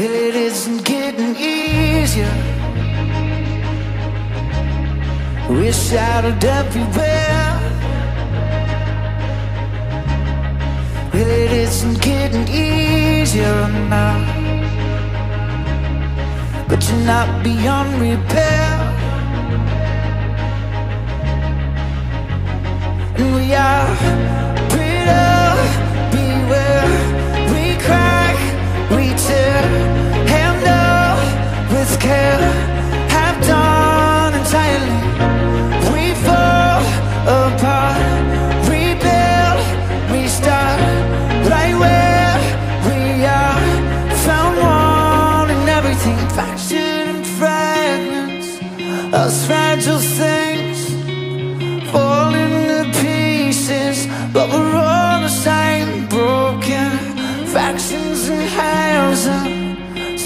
It isn't getting easier. We're shouted everywhere It isn't getting easier now. But you're not beyond repair. And we are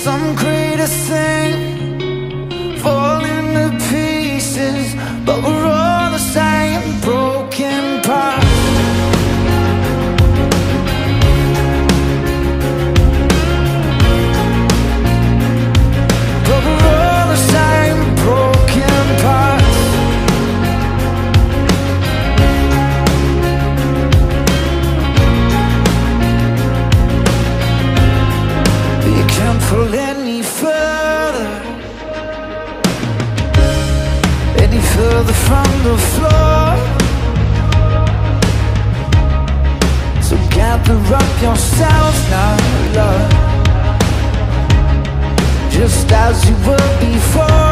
some greater thing falling to pieces, but from the floor. So gather up yourself now, love Just as you were before.